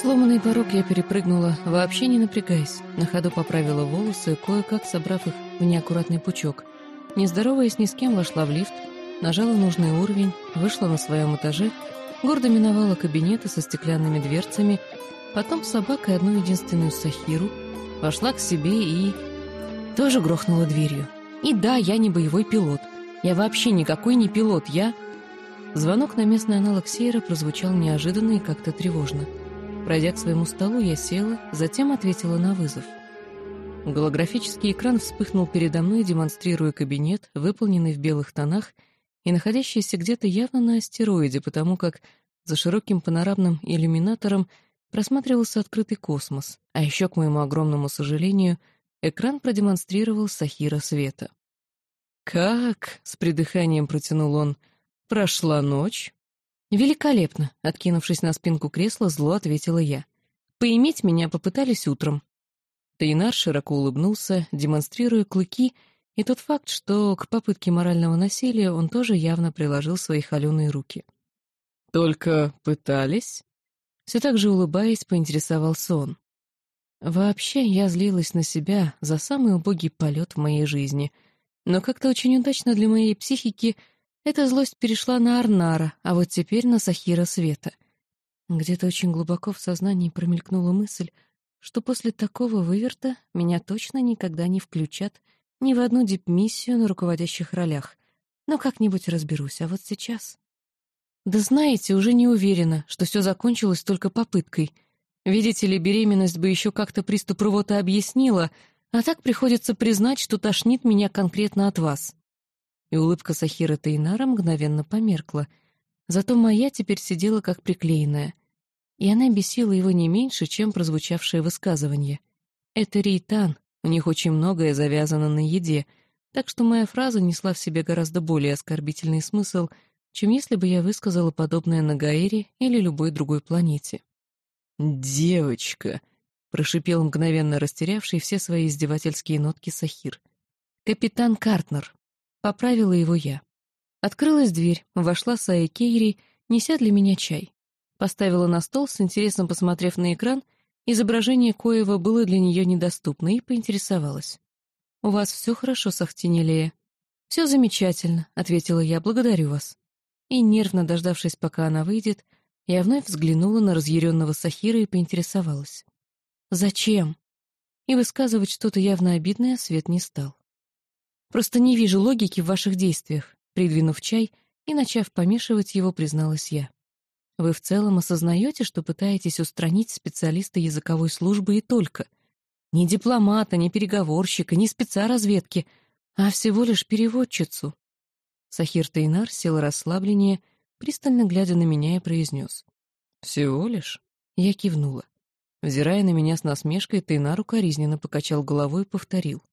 Сломанный порог я перепрыгнула, вообще не напрягаясь. На ходу поправила волосы, кое-как собрав их в неаккуратный пучок. Не здороваясь ни с кем, вошла в лифт, нажала нужный уровень, вышла на своем этаже, гордо миновала кабинеты со стеклянными дверцами, потом с собакой одну единственную Сахиру, вошла к себе и... тоже грохнула дверью. И да, я не боевой пилот. Я вообще никакой не пилот, я... Звонок на местный аналог Сейра прозвучал неожиданно и как-то тревожно. Пройдя к своему столу, я села, затем ответила на вызов. Голографический экран вспыхнул передо мной, демонстрируя кабинет, выполненный в белых тонах и находящийся где-то явно на астероиде, потому как за широким панорамным иллюминатором просматривался открытый космос, а еще, к моему огромному сожалению, экран продемонстрировал Сахира Света. «Как?» — с придыханием протянул он. «Прошла ночь?» «Великолепно!» — откинувшись на спинку кресла, зло ответила я. «Поиметь меня попытались утром». Тейнар широко улыбнулся, демонстрируя клыки, и тот факт, что к попытке морального насилия он тоже явно приложил свои холеные руки. «Только пытались?» Все так же улыбаясь, поинтересовался он. Вообще, я злилась на себя за самый убогий полет в моей жизни, но как-то очень удачно для моей психики — эта злость перешла на Арнара, а вот теперь на Сахира Света. Где-то очень глубоко в сознании промелькнула мысль, что после такого выверта меня точно никогда не включат ни в одну дипмиссию на руководящих ролях. Но как-нибудь разберусь, а вот сейчас... Да знаете, уже не уверена, что все закончилось только попыткой. Видите ли, беременность бы еще как-то приступ рвоты объяснила, а так приходится признать, что тошнит меня конкретно от вас и улыбка Сахира Тейнара мгновенно померкла. Зато моя теперь сидела как приклеенная. И она бесила его не меньше, чем прозвучавшее высказывание. Это Рейтан, у них очень многое завязано на еде, так что моя фраза несла в себе гораздо более оскорбительный смысл, чем если бы я высказала подобное на Гаэре или любой другой планете. «Девочка!» — прошипел мгновенно растерявший все свои издевательские нотки Сахир. «Капитан Картнер!» Поправила его я. Открылась дверь, вошла Сая Кейри, неся для меня чай. Поставила на стол, с интересом посмотрев на экран, изображение Коева было для нее недоступно, и поинтересовалась. «У вас все хорошо, Сахтинелея?» «Все замечательно», — ответила я, — «благодарю вас». И, нервно дождавшись, пока она выйдет, я вновь взглянула на разъяренного Сахира и поинтересовалась. «Зачем?» И высказывать что-то явно обидное Свет не стал. Просто не вижу логики в ваших действиях», — придвинув чай и начав помешивать его, призналась я. «Вы в целом осознаете, что пытаетесь устранить специалиста языковой службы и только? Не дипломата, не переговорщика, не спеца разведки, а всего лишь переводчицу». Сахир Тейнар сел расслабленнее, пристально глядя на меня и произнес. «Всего лишь?» Я кивнула. Взирая на меня с насмешкой, Тейнар укоризненно покачал головой и повторил.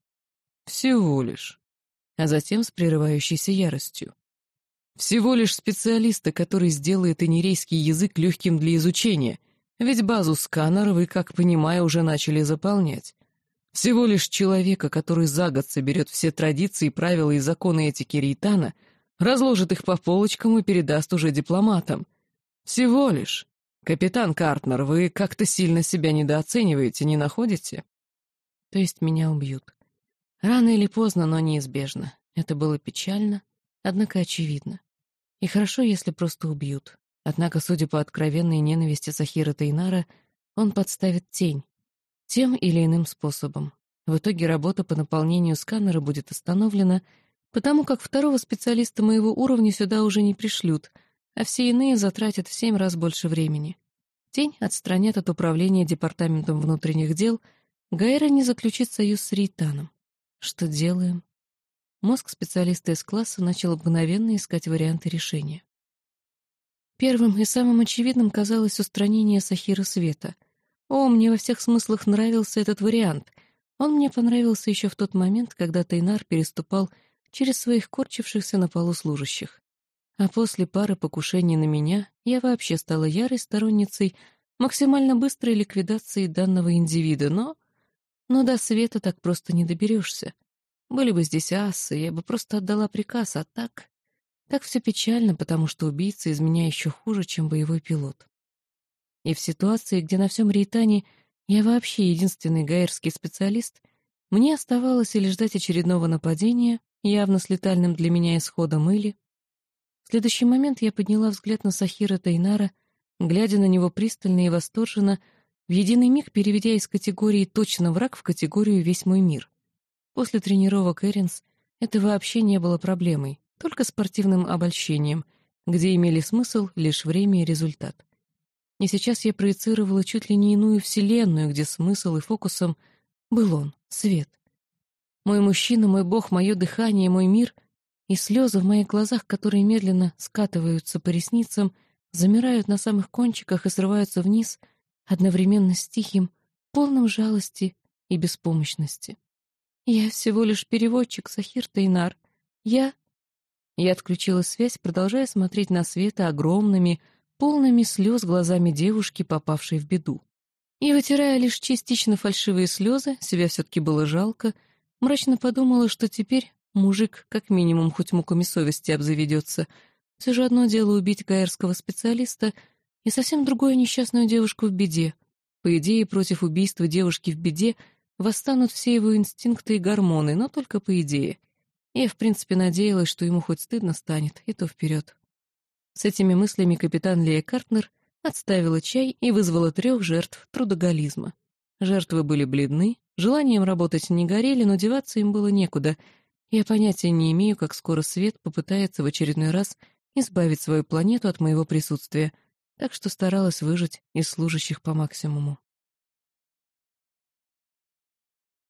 «Всего лишь» а затем с прерывающейся яростью. Всего лишь специалиста, который сделает инерейский язык легким для изучения, ведь базу сканера вы, как понимаю, уже начали заполнять. Всего лишь человека, который за год соберет все традиции, правила и законы этики Рейтана, разложит их по полочкам и передаст уже дипломатам. Всего лишь. Капитан Картнер, вы как-то сильно себя недооцениваете, не находите? То есть меня убьют. Рано или поздно, но неизбежно. Это было печально, однако очевидно. И хорошо, если просто убьют. Однако, судя по откровенной ненависти Сахира Тейнара, он подставит тень. Тем или иным способом. В итоге работа по наполнению сканера будет остановлена, потому как второго специалиста моего уровня сюда уже не пришлют, а все иные затратят в семь раз больше времени. Тень отстранят от управления Департаментом внутренних дел, Гайра не заключит союз с Рейтаном. Что делаем? Мозг специалиста из класса начал мгновенно искать варианты решения. Первым и самым очевидным казалось устранение Сахира Света. О, мне во всех смыслах нравился этот вариант. Он мне понравился еще в тот момент, когда Тайнар переступал через своих корчившихся на полу служащих. А после пары покушений на меня я вообще стала ярой сторонницей максимально быстрой ликвидации данного индивида, но но до света так просто не доберешься. Были бы здесь асы, я бы просто отдала приказ, а так... Так все печально, потому что убийца из меня еще хуже, чем боевой пилот. И в ситуации, где на всем Рейтане я вообще единственный гаэрский специалист, мне оставалось лишь ждать очередного нападения, явно с летальным для меня исходом или... В следующий момент я подняла взгляд на Сахира Тайнара, глядя на него пристально и восторженно, в единый миг переведя из категории «точно враг» в категорию «весь мой мир». После тренировок Эринс это вообще не было проблемой, только спортивным обольщением, где имели смысл лишь время и результат. И сейчас я проецировала чуть ли не иную вселенную, где смысл и фокусом был он, свет. Мой мужчина, мой бог, мое дыхание, мой мир и слезы в моих глазах, которые медленно скатываются по ресницам, замирают на самых кончиках и срываются вниз, одновременно с тихим, полным жалости и беспомощности. «Я всего лишь переводчик, Сахир Тайнар. Я...» Я отключила связь, продолжая смотреть на Света огромными, полными слез глазами девушки, попавшей в беду. И, вытирая лишь частично фальшивые слезы, себя все-таки было жалко, мрачно подумала, что теперь мужик как минимум хоть муками совести обзаведется. Все же одно дело убить гаэрского специалиста, и совсем другое несчастную девушку в беде. По идее, против убийства девушки в беде восстанут все его инстинкты и гормоны, но только по идее. Я, в принципе, надеялась, что ему хоть стыдно станет, и то вперед. С этими мыслями капитан Лея Картнер отставила чай и вызвала трех жертв трудоголизма. Жертвы были бледны, желанием работать не горели, но деваться им было некуда. Я понятия не имею, как скоро свет попытается в очередной раз избавить свою планету от моего присутствия, так что старалась выжить из служащих по максимуму.